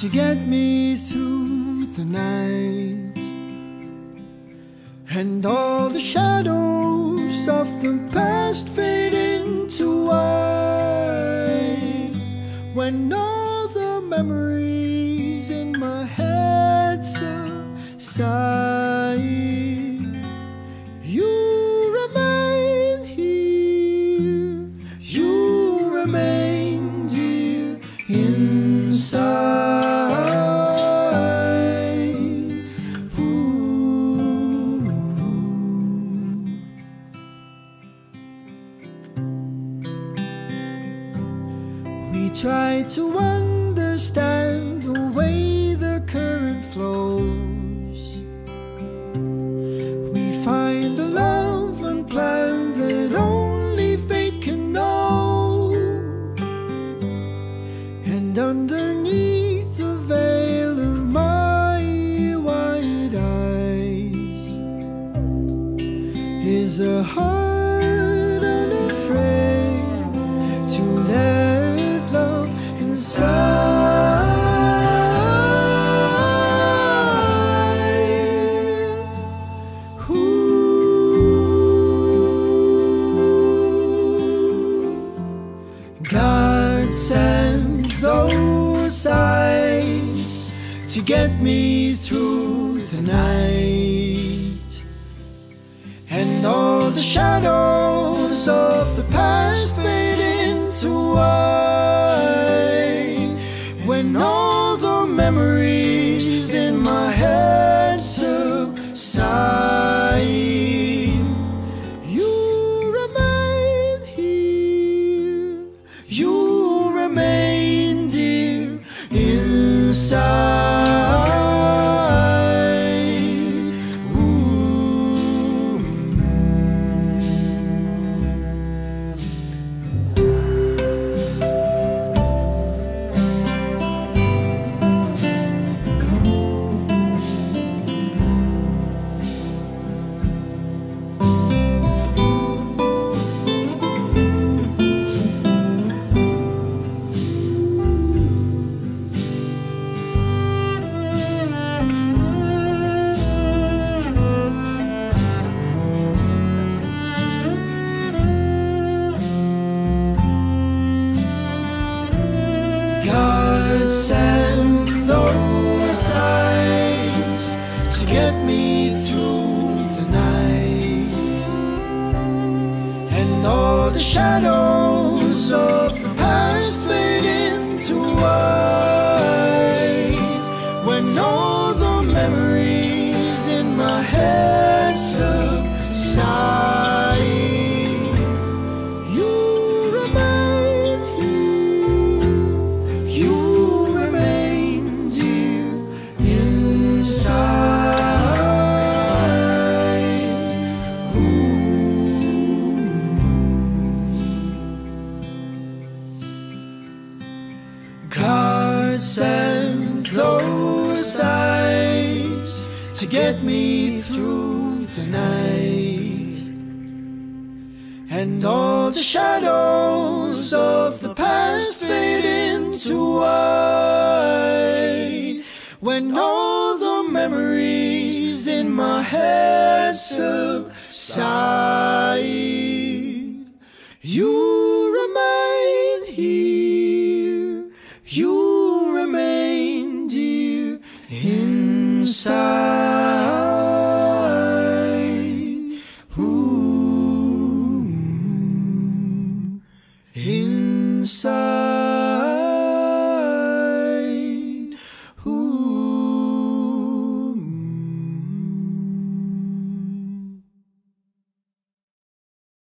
to get me through the night. And all the shadows of the past fade into white. When all the memories in my head subside, try to understand the way the current flows. We find a love and unplanned that only fate can know. And underneath the veil of my wide eyes is a heart to get me through the night. And all the shadows of the past get me through the night. And all the shadows of the to get me through the night. And all the shadows of the past fade into white. When all the memories in my head subside, you remain here. You